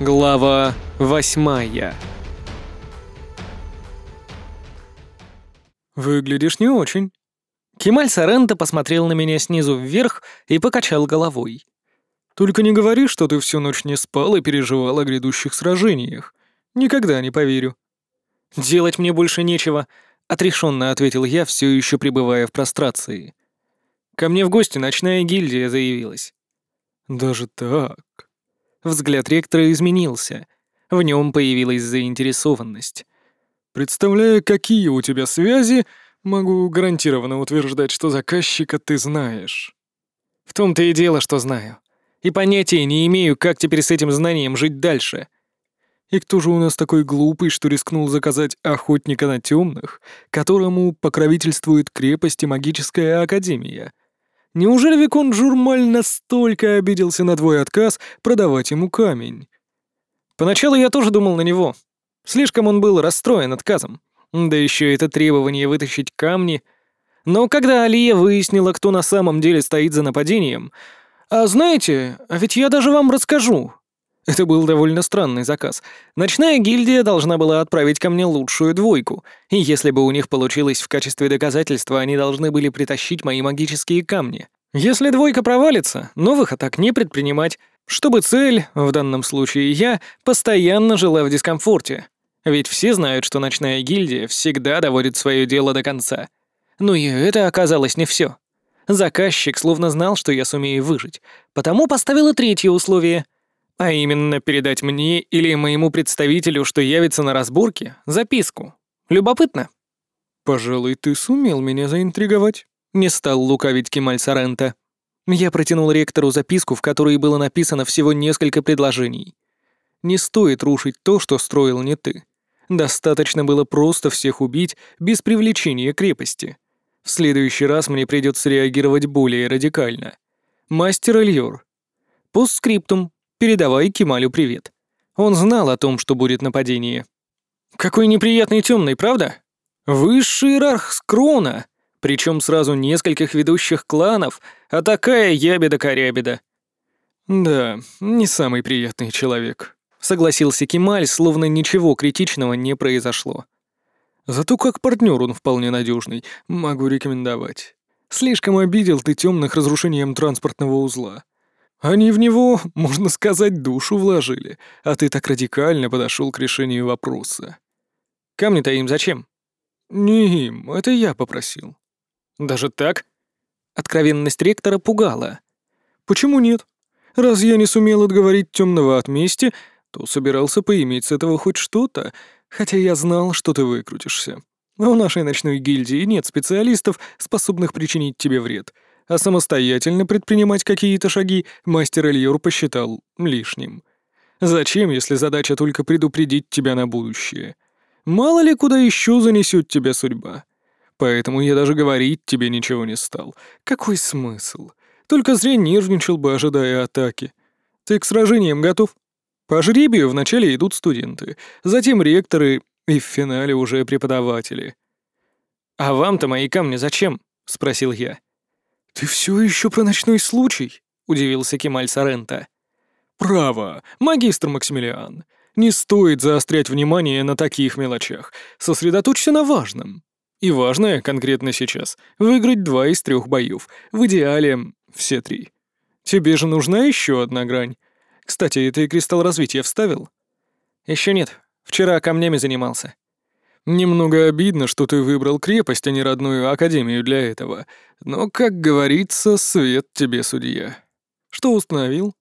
Глава восьмая «Выглядишь не очень». Кемаль Сарента посмотрел на меня снизу вверх и покачал головой. «Только не говори, что ты всю ночь не спал и переживал о грядущих сражениях. Никогда не поверю». «Делать мне больше нечего», — отрешенно ответил я, все еще пребывая в прострации. «Ко мне в гости ночная гильдия заявилась». «Даже так?» Взгляд ректора изменился. В нем появилась заинтересованность. «Представляя, какие у тебя связи, могу гарантированно утверждать, что заказчика ты знаешь». «В том-то и дело, что знаю. И понятия не имею, как теперь с этим знанием жить дальше». «И кто же у нас такой глупый, что рискнул заказать охотника на темных, которому покровительствует крепость и магическая академия?» Неужели Викон Журмаль настолько обиделся на твой отказ продавать ему камень? Поначалу я тоже думал на него. Слишком он был расстроен отказом. Да еще это требование вытащить камни. Но когда Алия выяснила, кто на самом деле стоит за нападением... А знаете, а ведь я даже вам расскажу. Это был довольно странный заказ. Ночная гильдия должна была отправить ко мне лучшую двойку, и если бы у них получилось в качестве доказательства, они должны были притащить мои магические камни. Если двойка провалится, новых атак не предпринимать, чтобы цель, в данном случае я, постоянно жила в дискомфорте. Ведь все знают, что ночная гильдия всегда доводит свое дело до конца. Но и это оказалось не все. Заказчик словно знал, что я сумею выжить, потому поставила третье условие — а именно передать мне или моему представителю, что явится на разборке, записку. Любопытно. «Пожалуй, ты сумел меня заинтриговать», — не стал лукавить Кемаль Сарента. Я протянул ректору записку, в которой было написано всего несколько предложений. «Не стоит рушить то, что строил не ты. Достаточно было просто всех убить без привлечения крепости. В следующий раз мне придется реагировать более радикально. Мастер Ильор. Постскриптум. Передавай Кемалю привет. Он знал о том, что будет нападение. Какой неприятный темный, правда? Высший иерарх Скрона, причем сразу нескольких ведущих кланов, а такая ябеда-корябеда. Да, не самый приятный человек, согласился Кемаль, словно ничего критичного не произошло. Зато как партнер он вполне надежный, могу рекомендовать. Слишком обидел ты темных разрушением транспортного узла. Они в него, можно сказать, душу вложили, а ты так радикально подошел к решению вопроса. Камни-то им зачем? Не им, это я попросил. Даже так? Откровенность ректора пугала. Почему нет? Раз я не сумел отговорить темного от мести, то собирался поиметь с этого хоть что-то, хотя я знал, что ты выкрутишься. А у нашей ночной гильдии нет специалистов, способных причинить тебе вред — а самостоятельно предпринимать какие-то шаги мастер Эльюр посчитал лишним. Зачем, если задача только предупредить тебя на будущее? Мало ли куда еще занесет тебя судьба. Поэтому я даже говорить тебе ничего не стал. Какой смысл? Только зря нервничал бы, ожидая атаки. Ты к сражениям готов? По жребию вначале идут студенты, затем ректоры и в финале уже преподаватели. «А вам-то мои камни зачем?» — спросил я. «Ты все еще про ночной случай?» — удивился Кемаль Сарента. «Право, магистр Максимилиан. Не стоит заострять внимание на таких мелочах. Сосредоточься на важном. И важное конкретно сейчас — выиграть два из трех боев. В идеале — все три. Тебе же нужна еще одна грань. Кстати, ты кристалл развития вставил? Еще нет. Вчера камнями занимался. Немного обидно, что ты выбрал крепость, а не родную академию для этого. Но, как говорится, свет тебе, судья. Что установил?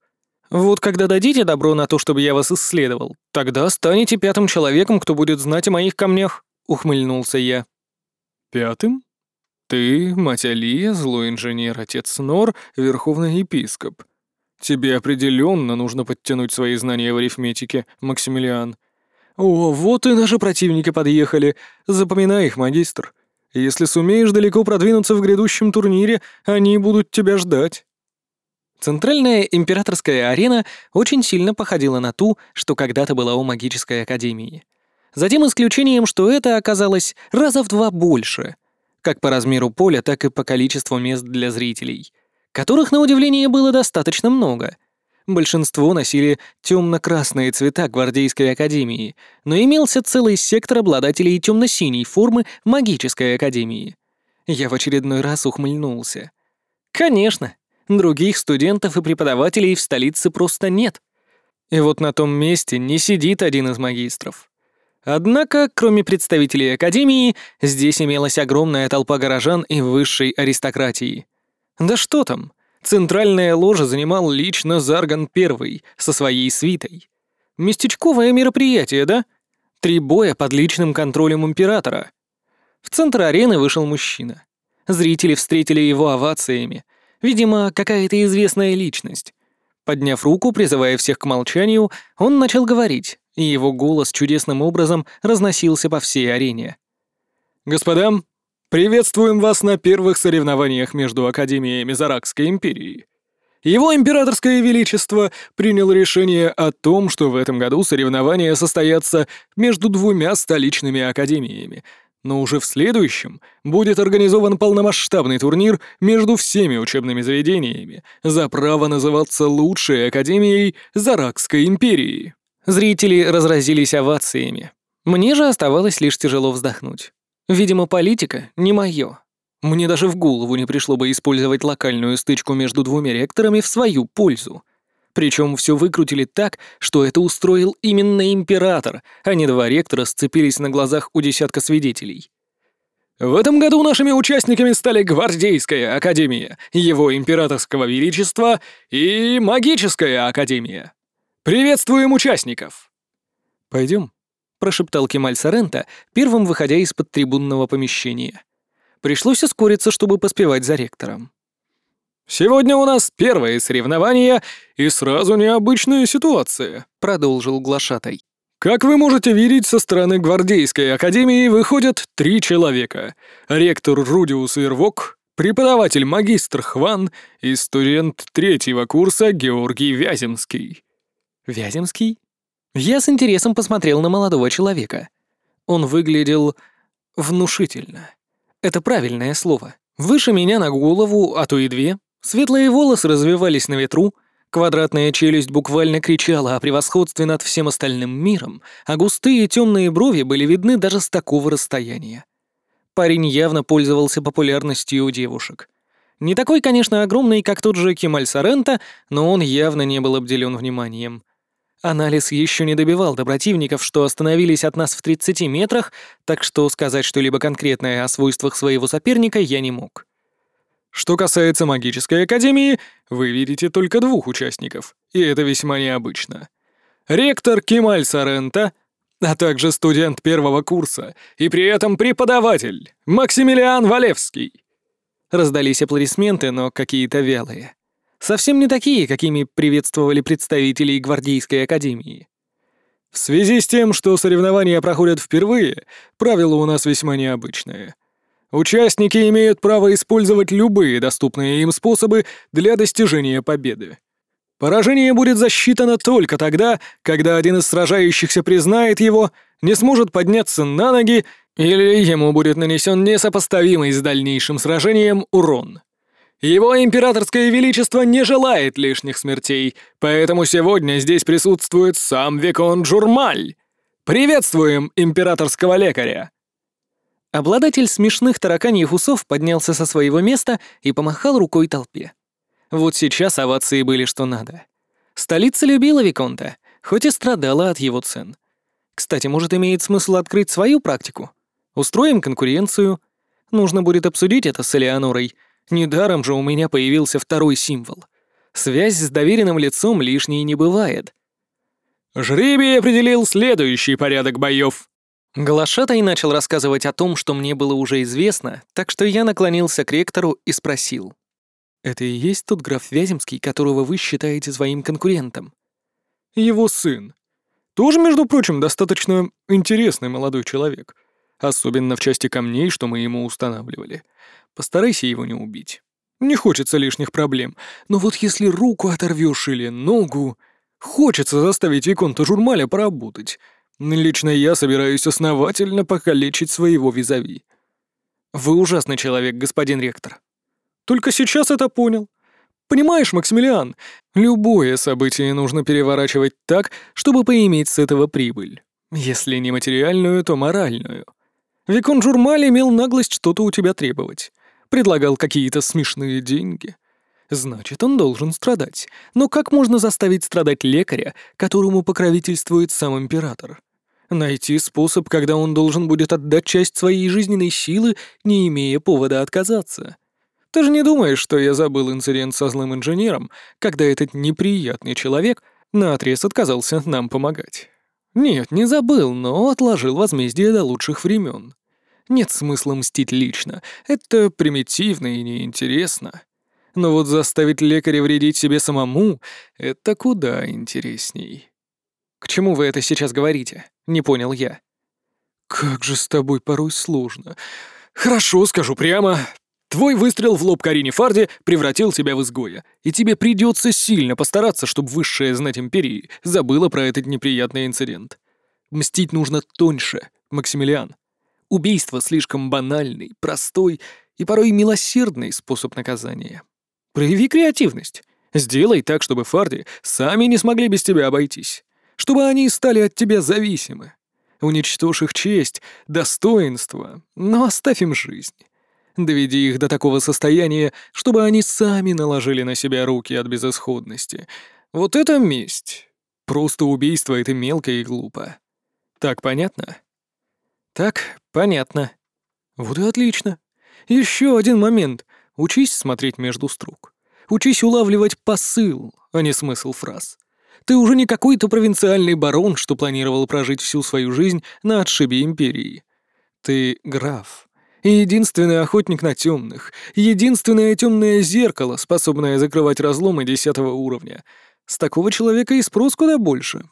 Вот когда дадите добро на то, чтобы я вас исследовал, тогда станете пятым человеком, кто будет знать о моих камнях, ухмыльнулся я. Пятым? Ты, мать Алия, злой инженер, отец Нор, верховный епископ. Тебе определенно нужно подтянуть свои знания в арифметике, Максимилиан. «О, вот и наши противники подъехали. Запоминай их, магистр. Если сумеешь далеко продвинуться в грядущем турнире, они будут тебя ждать». Центральная императорская арена очень сильно походила на ту, что когда-то была у магической академии. За тем исключением, что это оказалось раза в два больше, как по размеру поля, так и по количеству мест для зрителей, которых, на удивление, было достаточно много — Большинство носили темно-красные цвета гвардейской академии, но имелся целый сектор обладателей темно-синей формы магической академии. Я в очередной раз ухмыльнулся. Конечно, других студентов и преподавателей в столице просто нет. И вот на том месте не сидит один из магистров. Однако, кроме представителей Академии, здесь имелась огромная толпа горожан и высшей аристократии. Да что там, центральная ложа занимал лично Зарган Первый со своей свитой. Местечковое мероприятие, да? Три боя под личным контролем императора. В центр арены вышел мужчина. Зрители встретили его овациями. Видимо, какая-то известная личность. Подняв руку, призывая всех к молчанию, он начал говорить, и его голос чудесным образом разносился по всей арене. «Господа, приветствуем вас на первых соревнованиях между Академиями Заракской империи. Его императорское величество принял решение о том, что в этом году соревнования состоятся между двумя столичными академиями — но уже в следующем будет организован полномасштабный турнир между всеми учебными заведениями за право называться лучшей академией Заракской империи. Зрители разразились овациями. Мне же оставалось лишь тяжело вздохнуть. Видимо, политика не моё. Мне даже в голову не пришло бы использовать локальную стычку между двумя ректорами в свою пользу. Причем все выкрутили так, что это устроил именно император, а не два ректора сцепились на глазах у десятка свидетелей. В этом году нашими участниками стали Гвардейская Академия, Его Императорского Величества и Магическая Академия. Приветствуем участников! Пойдем, прошептал Кемаль Сарента, первым выходя из-под трибунного помещения. Пришлось ускориться, чтобы поспевать за ректором. «Сегодня у нас первое соревнование и сразу необычная ситуация», — продолжил Глашатай. «Как вы можете видеть, со стороны Гвардейской Академии выходят три человека. Ректор Рудиус Ирвок, преподаватель магистр Хван и студент третьего курса Георгий Вяземский». «Вяземский?» Я с интересом посмотрел на молодого человека. Он выглядел внушительно. Это правильное слово. Выше меня на голову, а то и две, Светлые волосы развивались на ветру, квадратная челюсть буквально кричала о превосходстве над всем остальным миром, а густые темные брови были видны даже с такого расстояния. Парень явно пользовался популярностью у девушек. Не такой, конечно, огромный, как тот же Кемаль Сарента, но он явно не был обделен вниманием. Анализ еще не добивал до противников, что остановились от нас в 30 метрах, так что сказать что-либо конкретное о свойствах своего соперника я не мог. Что касается магической академии, вы видите только двух участников, и это весьма необычно. Ректор Кемаль Сарента, а также студент первого курса, и при этом преподаватель Максимилиан Валевский. Раздались аплодисменты, но какие-то вялые. Совсем не такие, какими приветствовали представителей Гвардейской академии. В связи с тем, что соревнования проходят впервые, правила у нас весьма необычные — Участники имеют право использовать любые доступные им способы для достижения победы. Поражение будет засчитано только тогда, когда один из сражающихся признает его, не сможет подняться на ноги или ему будет нанесен несопоставимый с дальнейшим сражением урон. Его императорское величество не желает лишних смертей, поэтому сегодня здесь присутствует сам Викон Джурмаль. Приветствуем императорского лекаря! Обладатель смешных тараканьих усов поднялся со своего места и помахал рукой толпе. Вот сейчас овации были что надо. Столица любила Виконта, хоть и страдала от его цен. Кстати, может, имеет смысл открыть свою практику? Устроим конкуренцию. Нужно будет обсудить это с Элеонорой. Недаром же у меня появился второй символ. Связь с доверенным лицом лишней не бывает. Жребий определил следующий порядок боев. Глашатай начал рассказывать о том, что мне было уже известно, так что я наклонился к ректору и спросил. «Это и есть тот граф Вяземский, которого вы считаете своим конкурентом?» «Его сын. Тоже, между прочим, достаточно интересный молодой человек. Особенно в части камней, что мы ему устанавливали. Постарайся его не убить. Не хочется лишних проблем. Но вот если руку оторвешь или ногу... Хочется заставить Виконта Журмаля поработать. Лично я собираюсь основательно покалечить своего визави. Вы ужасный человек, господин ректор. Только сейчас это понял. Понимаешь, Максимилиан, любое событие нужно переворачивать так, чтобы поиметь с этого прибыль. Если не материальную, то моральную. Викон Журмаль имел наглость что-то у тебя требовать. Предлагал какие-то смешные деньги. Значит, он должен страдать. Но как можно заставить страдать лекаря, которому покровительствует сам император? Найти способ, когда он должен будет отдать часть своей жизненной силы, не имея повода отказаться. Ты же не думаешь, что я забыл инцидент со злым инженером, когда этот неприятный человек наотрез отказался нам помогать? Нет, не забыл, но отложил возмездие до лучших времен. Нет смысла мстить лично, это примитивно и неинтересно. Но вот заставить лекаря вредить себе самому — это куда интересней. «К чему вы это сейчас говорите?» — не понял я. «Как же с тобой порой сложно. Хорошо, скажу прямо. Твой выстрел в лоб Карине Фарди превратил тебя в изгоя, и тебе придется сильно постараться, чтобы высшая знать Империи забыла про этот неприятный инцидент. Мстить нужно тоньше, Максимилиан. Убийство слишком банальный, простой и порой милосердный способ наказания. Прояви креативность. Сделай так, чтобы Фарди сами не смогли без тебя обойтись чтобы они стали от тебя зависимы. Уничтожь их честь, достоинство, но оставь им жизнь. Доведи их до такого состояния, чтобы они сами наложили на себя руки от безысходности. Вот это месть. Просто убийство — это мелко и глупо. Так понятно? Так, понятно. Вот и отлично. Еще один момент. Учись смотреть между строк. Учись улавливать посыл, а не смысл фраз. Ты уже не какой-то провинциальный барон, что планировал прожить всю свою жизнь на отшибе империи. Ты граф. И единственный охотник на темных, единственное темное зеркало, способное закрывать разломы десятого уровня. С такого человека и спрос куда больше.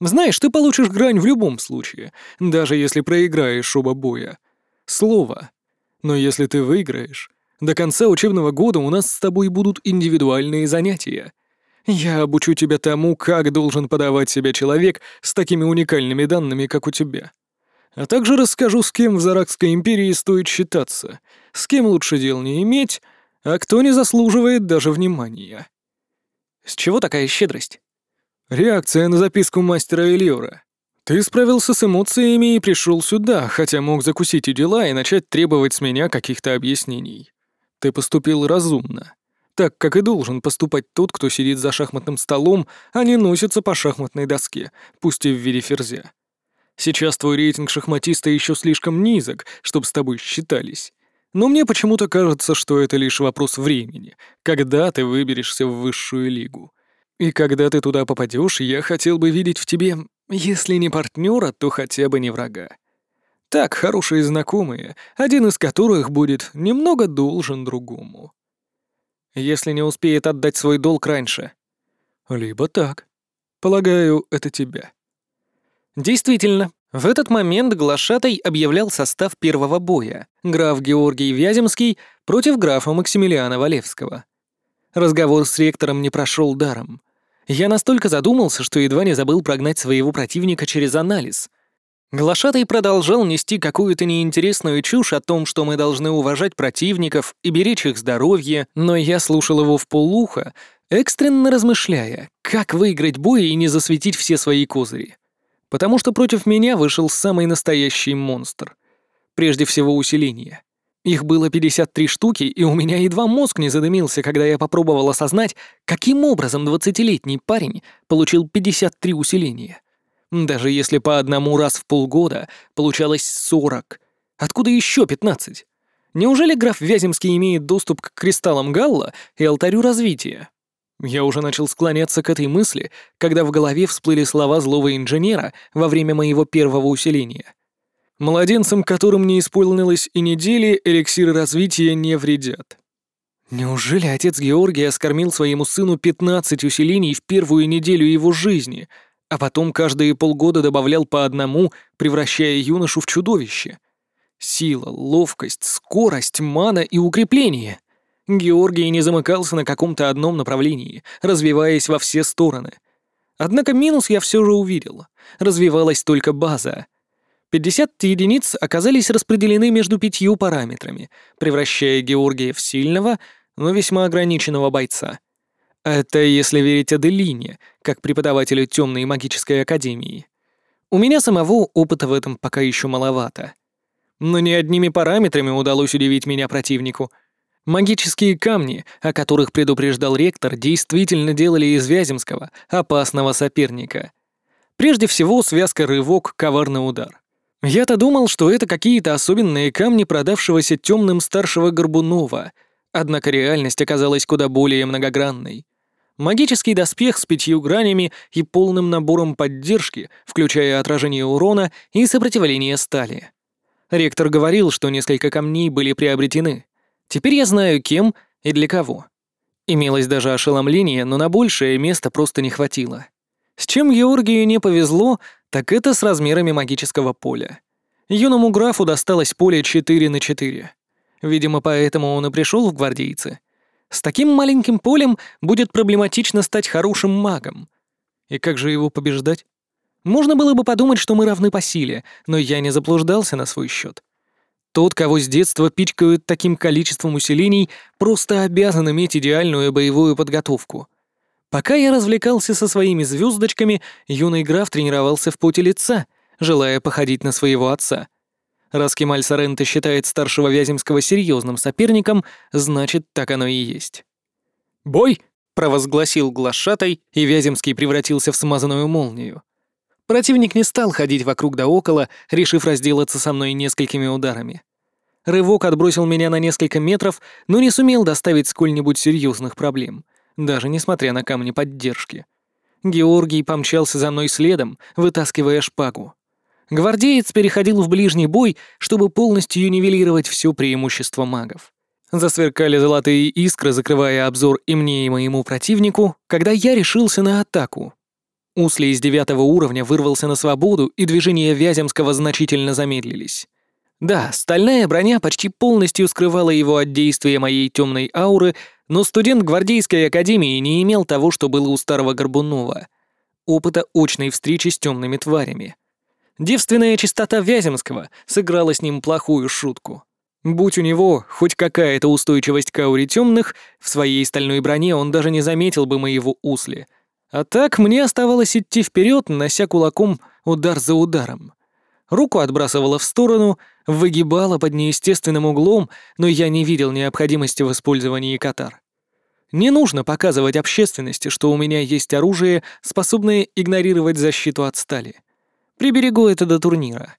Знаешь, ты получишь грань в любом случае, даже если проиграешь оба боя. Слово. Но если ты выиграешь, до конца учебного года у нас с тобой будут индивидуальные занятия. Я обучу тебя тому, как должен подавать себя человек с такими уникальными данными, как у тебя. А также расскажу, с кем в Заракской империи стоит считаться, с кем лучше дел не иметь, а кто не заслуживает даже внимания. С чего такая щедрость? Реакция на записку мастера Элиора. Ты справился с эмоциями и пришел сюда, хотя мог закусить и дела и начать требовать с меня каких-то объяснений. Ты поступил разумно так, как и должен поступать тот, кто сидит за шахматным столом, а не носится по шахматной доске, пусть и в виде ферзя. Сейчас твой рейтинг шахматиста еще слишком низок, чтобы с тобой считались. Но мне почему-то кажется, что это лишь вопрос времени, когда ты выберешься в высшую лигу. И когда ты туда попадешь, я хотел бы видеть в тебе, если не партнера, то хотя бы не врага. Так, хорошие знакомые, один из которых будет немного должен другому если не успеет отдать свой долг раньше. Либо так. Полагаю, это тебя. Действительно, в этот момент глашатай объявлял состав первого боя. Граф Георгий Вяземский против графа Максимилиана Валевского. Разговор с ректором не прошел даром. Я настолько задумался, что едва не забыл прогнать своего противника через анализ. Глашатый продолжал нести какую-то неинтересную чушь о том, что мы должны уважать противников и беречь их здоровье, но я слушал его в полуха, экстренно размышляя, как выиграть бой и не засветить все свои козыри. Потому что против меня вышел самый настоящий монстр. Прежде всего усиление. Их было 53 штуки, и у меня едва мозг не задымился, когда я попробовал осознать, каким образом 20-летний парень получил 53 усиления. Даже если по одному раз в полгода получалось сорок. Откуда еще пятнадцать? Неужели граф Вяземский имеет доступ к кристаллам Галла и алтарю развития? Я уже начал склоняться к этой мысли, когда в голове всплыли слова злого инженера во время моего первого усиления. Младенцам, которым не исполнилось и недели, эликсиры развития не вредят. Неужели отец Георгия скормил своему сыну 15 усилений в первую неделю его жизни — а потом каждые полгода добавлял по одному, превращая юношу в чудовище. Сила, ловкость, скорость, мана и укрепление. Георгий не замыкался на каком-то одном направлении, развиваясь во все стороны. Однако минус я все же увидел. Развивалась только база. 50 единиц оказались распределены между пятью параметрами, превращая Георгия в сильного, но весьма ограниченного бойца — Это если верить Аделине, как преподавателю темной магической академии. У меня самого опыта в этом пока еще маловато. Но ни одними параметрами удалось удивить меня противнику. Магические камни, о которых предупреждал ректор, действительно делали из Вяземского опасного соперника. Прежде всего, связка рывок, коварный удар. Я-то думал, что это какие-то особенные камни продавшегося темным старшего Горбунова, однако реальность оказалась куда более многогранной. Магический доспех с пятью гранями и полным набором поддержки, включая отражение урона и сопротивление стали. Ректор говорил, что несколько камней были приобретены. Теперь я знаю, кем и для кого. Имелось даже ошеломление, но на большее места просто не хватило. С чем Георгию не повезло, так это с размерами магического поля. Юному графу досталось поле 4 на 4. Видимо, поэтому он и пришел в гвардейцы. С таким маленьким полем будет проблематично стать хорошим магом. И как же его побеждать? Можно было бы подумать, что мы равны по силе, но я не заблуждался на свой счет. Тот, кого с детства пичкают таким количеством усилений, просто обязан иметь идеальную боевую подготовку — Пока я развлекался со своими звездочками, юный граф тренировался в поте лица, желая походить на своего отца. Раз Кемаль Соренто считает старшего Вяземского серьезным соперником, значит, так оно и есть. «Бой!» — провозгласил глашатай, и Вяземский превратился в смазанную молнию. Противник не стал ходить вокруг да около, решив разделаться со мной несколькими ударами. Рывок отбросил меня на несколько метров, но не сумел доставить сколь-нибудь серьезных проблем — даже несмотря на камни поддержки. Георгий помчался за мной следом, вытаскивая шпагу. Гвардеец переходил в ближний бой, чтобы полностью нивелировать все преимущество магов. Засверкали золотые искры, закрывая обзор и мне, и моему противнику, когда я решился на атаку. Усли из девятого уровня вырвался на свободу, и движения Вяземского значительно замедлились. Да, стальная броня почти полностью скрывала его от действия моей темной ауры, но студент гвардейской академии не имел того, что было у старого Горбунова. Опыта очной встречи с темными тварями. Девственная чистота Вяземского сыграла с ним плохую шутку. Будь у него хоть какая-то устойчивость к ауре темных, в своей стальной броне он даже не заметил бы моего усли. А так мне оставалось идти вперед, нося кулаком удар за ударом. Руку отбрасывала в сторону, выгибала под неестественным углом, но я не видел необходимости в использовании катар. Не нужно показывать общественности, что у меня есть оружие, способное игнорировать защиту от стали. Приберегу это до турнира.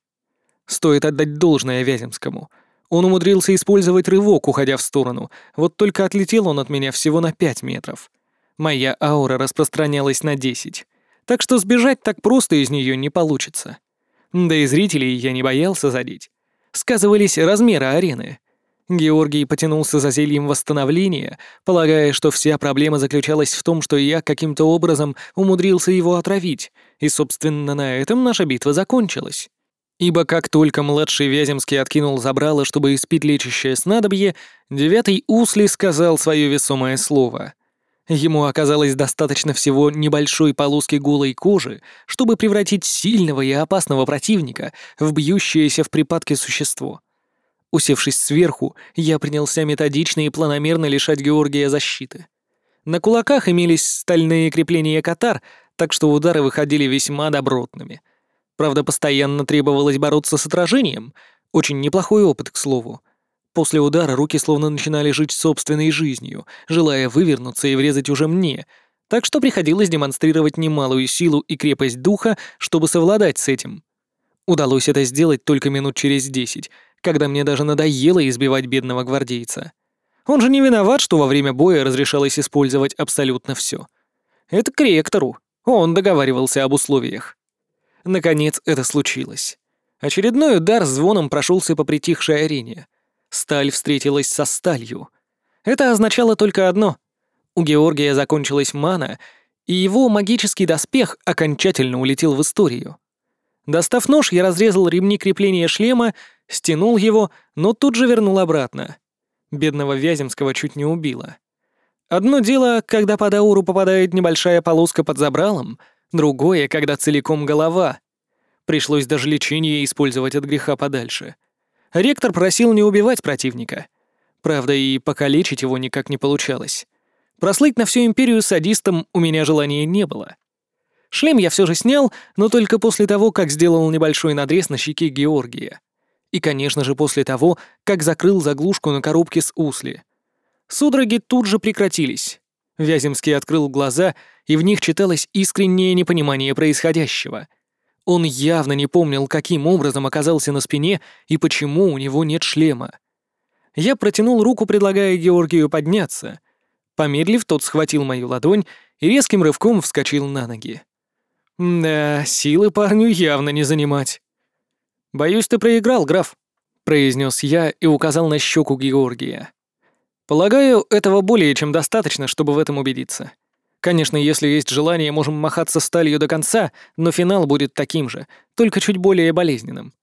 Стоит отдать должное Вяземскому. Он умудрился использовать рывок, уходя в сторону, вот только отлетел он от меня всего на 5 метров. Моя аура распространялась на 10, так что сбежать так просто из нее не получится. Да и зрителей я не боялся задеть. Сказывались размеры арены. Георгий потянулся за зельем восстановления, полагая, что вся проблема заключалась в том, что я каким-то образом умудрился его отравить, и, собственно, на этом наша битва закончилась. Ибо как только младший Вяземский откинул забрало, чтобы испить лечащее снадобье, девятый Усли сказал свое весомое слово. Ему оказалось достаточно всего небольшой полоски голой кожи, чтобы превратить сильного и опасного противника в бьющееся в припадке существо. Усевшись сверху, я принялся методично и планомерно лишать Георгия защиты. На кулаках имелись стальные крепления катар, так что удары выходили весьма добротными. Правда, постоянно требовалось бороться с отражением. Очень неплохой опыт, к слову. После удара руки словно начинали жить собственной жизнью, желая вывернуться и врезать уже мне, так что приходилось демонстрировать немалую силу и крепость духа, чтобы совладать с этим. Удалось это сделать только минут через десять, когда мне даже надоело избивать бедного гвардейца. Он же не виноват, что во время боя разрешалось использовать абсолютно все. Это к ректору. Он договаривался об условиях. Наконец это случилось. Очередной удар звоном прошелся по притихшей арене — Сталь встретилась со сталью. Это означало только одно. У Георгия закончилась мана, и его магический доспех окончательно улетел в историю. Достав нож, я разрезал ремни крепления шлема, стянул его, но тут же вернул обратно. Бедного Вяземского чуть не убило. Одно дело, когда под ауру попадает небольшая полоска под забралом, другое, когда целиком голова. Пришлось даже лечение использовать от греха подальше — Ректор просил не убивать противника. Правда, и покалечить его никак не получалось. Прослыть на всю империю садистом у меня желания не было. Шлем я все же снял, но только после того, как сделал небольшой надрез на щеке Георгия. И, конечно же, после того, как закрыл заглушку на коробке с усли. Судороги тут же прекратились. Вяземский открыл глаза, и в них читалось искреннее непонимание происходящего. Он явно не помнил, каким образом оказался на спине и почему у него нет шлема. Я протянул руку, предлагая Георгию подняться. Помедлив, тот схватил мою ладонь и резким рывком вскочил на ноги. Да, силы парню явно не занимать. «Боюсь, ты проиграл, граф», — произнес я и указал на щеку Георгия. «Полагаю, этого более чем достаточно, чтобы в этом убедиться. Конечно, если есть желание, можем махаться сталью до конца, но финал будет таким же, только чуть более болезненным».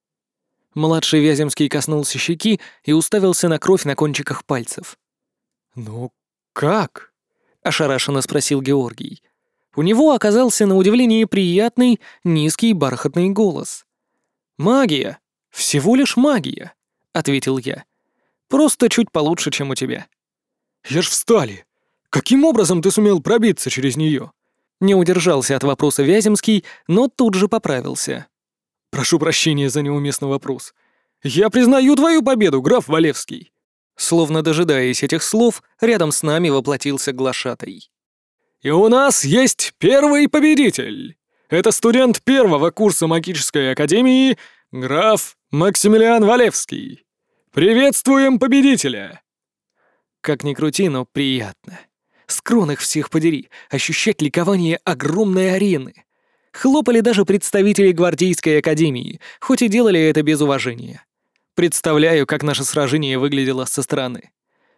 Младший Вяземский коснулся щеки и уставился на кровь на кончиках пальцев. «Ну как?» — ошарашенно спросил Георгий. У него оказался на удивление приятный, низкий бархатный голос. «Магия! Всего лишь магия!» — ответил я. «Просто чуть получше, чем у тебя». «Я ж встали! Каким образом ты сумел пробиться через нее? Не удержался от вопроса Вяземский, но тут же поправился. «Прошу прощения за неуместный вопрос. Я признаю твою победу, граф Валевский!» Словно дожидаясь этих слов, рядом с нами воплотился глашатай. «И у нас есть первый победитель! Это студент первого курса магической академии, граф Максимилиан Валевский. Приветствуем победителя!» Как ни крути, но приятно. Скрон их всех подери, ощущать ликование огромной арены. Хлопали даже представители гвардейской академии, хоть и делали это без уважения. Представляю, как наше сражение выглядело со стороны.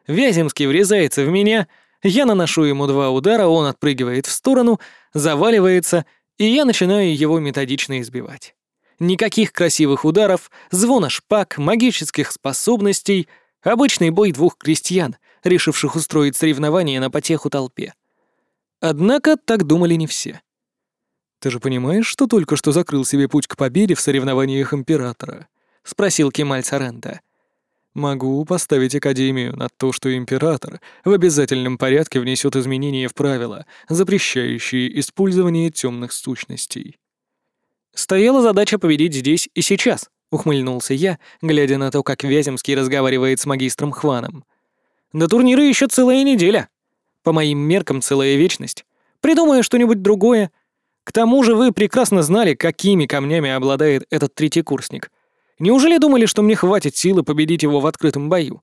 Вяземский врезается в меня, я наношу ему два удара, он отпрыгивает в сторону, заваливается, и я начинаю его методично избивать. Никаких красивых ударов, звона шпаг, магических способностей, обычный бой двух крестьян, решивших устроить соревнования на потеху толпе. Однако так думали не все. «Ты же понимаешь, что только что закрыл себе путь к победе в соревнованиях Императора?» — спросил Кемаль Сарента. «Могу поставить Академию на то, что Император в обязательном порядке внесет изменения в правила, запрещающие использование темных сущностей». «Стояла задача победить здесь и сейчас», — ухмыльнулся я, глядя на то, как Вяземский разговаривает с магистром Хваном. «До турнира еще целая неделя. По моим меркам, целая вечность. Придумаю что-нибудь другое, к тому же вы прекрасно знали, какими камнями обладает этот третий курсник. Неужели думали, что мне хватит силы победить его в открытом бою?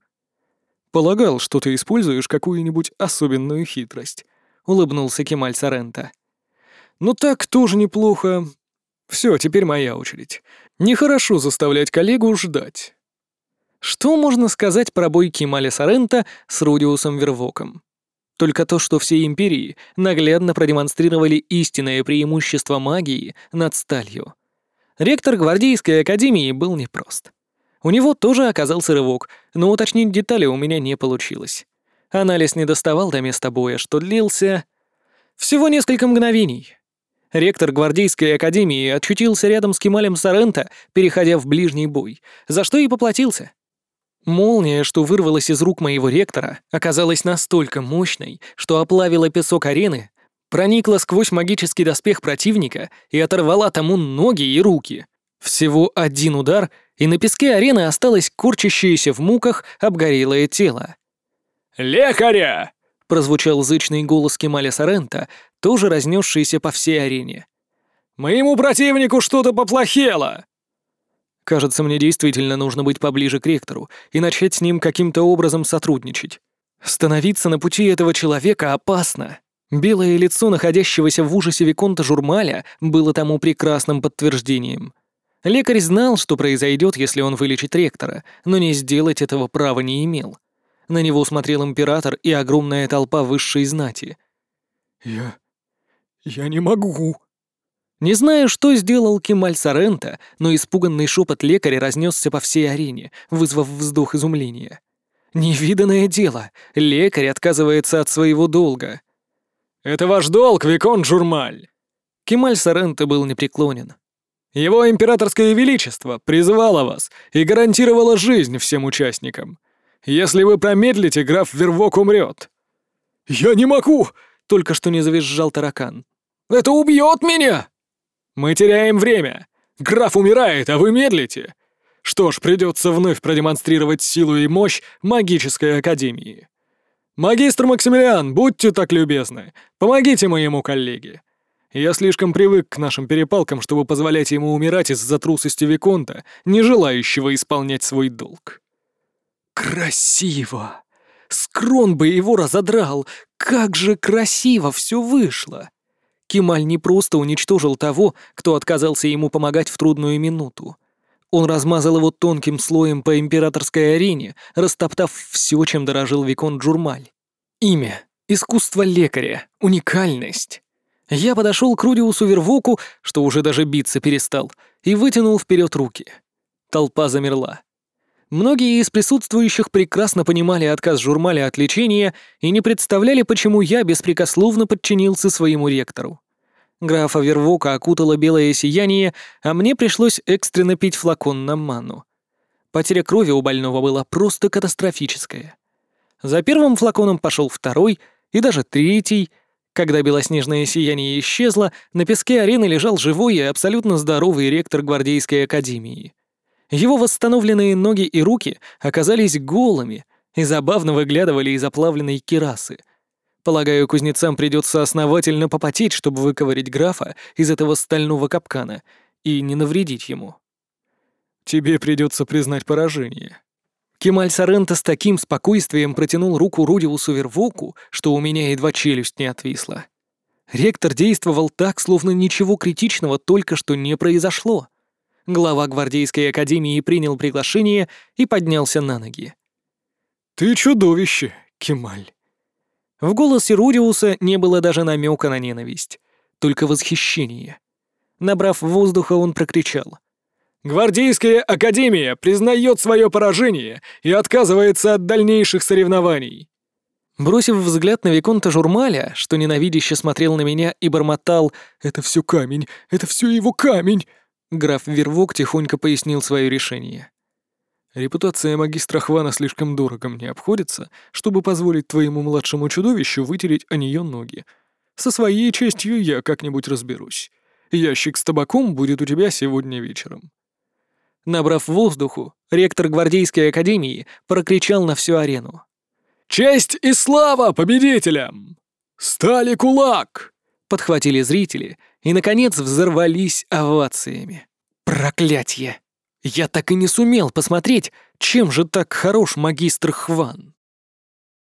Полагал, что ты используешь какую-нибудь особенную хитрость, улыбнулся Кемаль Сарента. Ну так тоже неплохо. Все, теперь моя очередь. Нехорошо заставлять коллегу ждать. Что можно сказать про бой Кемаля Сарента с Рудиусом Вервоком? Только то, что все империи наглядно продемонстрировали истинное преимущество магии над сталью. Ректор Гвардейской академии был непрост. У него тоже оказался рывок, но уточнить детали у меня не получилось. Анализ не доставал до места боя, что длился... Всего несколько мгновений. Ректор Гвардейской академии очутился рядом с Кемалем Сарента, переходя в ближний бой, за что и поплатился. Молния, что вырвалась из рук моего ректора, оказалась настолько мощной, что оплавила песок арены, проникла сквозь магический доспех противника и оторвала тому ноги и руки. Всего один удар, и на песке арены осталось корчащееся в муках обгорелое тело. «Лекаря!» — прозвучал зычный голос Кемаля Сорента, тоже разнесшийся по всей арене. «Моему противнику что-то поплохело!» Кажется, мне действительно нужно быть поближе к ректору и начать с ним каким-то образом сотрудничать. Становиться на пути этого человека опасно. Белое лицо находящегося в ужасе Виконта Журмаля было тому прекрасным подтверждением. Лекарь знал, что произойдет, если он вылечит ректора, но не сделать этого права не имел. На него смотрел император и огромная толпа высшей знати. «Я... я не могу», не знаю, что сделал Кемаль Сарента, но испуганный шепот лекаря разнесся по всей арене, вызвав вздох изумления. Невиданное дело, лекарь отказывается от своего долга. «Это ваш долг, Викон Журмаль!» Кемаль Сарента был непреклонен. «Его императорское величество призывало вас и гарантировало жизнь всем участникам. Если вы промедлите, граф Вервок умрет». «Я не могу!» — только что не завизжал таракан. «Это убьет меня!» «Мы теряем время! Граф умирает, а вы медлите!» Что ж, придется вновь продемонстрировать силу и мощь магической академии. «Магистр Максимилиан, будьте так любезны, помогите моему коллеге. Я слишком привык к нашим перепалкам, чтобы позволять ему умирать из-за трусости Виконта, не желающего исполнять свой долг». «Красиво! Скрон бы его разодрал! Как же красиво все вышло!» Кемаль не просто уничтожил того, кто отказался ему помогать в трудную минуту. Он размазал его тонким слоем по императорской арене, растоптав все, чем дорожил Викон Джурмаль. Имя, искусство лекаря, уникальность. Я подошел к Рудиусу Вервоку, что уже даже биться перестал, и вытянул вперед руки. Толпа замерла. Многие из присутствующих прекрасно понимали отказ Журмаля от лечения и не представляли, почему я беспрекословно подчинился своему ректору. Графа Вервока окутало белое сияние, а мне пришлось экстренно пить флакон на ману. Потеря крови у больного была просто катастрофическая. За первым флаконом пошел второй и даже третий. Когда белоснежное сияние исчезло, на песке арены лежал живой и абсолютно здоровый ректор гвардейской академии. Его восстановленные ноги и руки оказались голыми и забавно выглядывали из оплавленной кирасы — Полагаю, кузнецам придется основательно попотеть, чтобы выковырить графа из этого стального капкана и не навредить ему. Тебе придется признать поражение. Кемаль Соренто с таким спокойствием протянул руку Рудиусу Вервоку, что у меня едва челюсть не отвисла. Ректор действовал так, словно ничего критичного только что не произошло. Глава гвардейской академии принял приглашение и поднялся на ноги. «Ты чудовище, Кемаль!» В голосе Рудиуса не было даже намека на ненависть, только восхищение. Набрав воздуха, он прокричал. «Гвардейская академия признает свое поражение и отказывается от дальнейших соревнований!» Бросив взгляд на Виконта Журмаля, что ненавидяще смотрел на меня и бормотал «Это все камень, это все его камень!» Граф Вервок тихонько пояснил свое решение. Репутация магистра Хвана слишком дорого мне обходится, чтобы позволить твоему младшему чудовищу вытереть о нее ноги. Со своей честью я как-нибудь разберусь. Ящик с табаком будет у тебя сегодня вечером». Набрав воздуху, ректор гвардейской академии прокричал на всю арену. «Честь и слава победителям! Стали кулак!» Подхватили зрители и, наконец, взорвались овациями. Проклятье! Я так и не сумел посмотреть, чем же так хорош магистр Хван.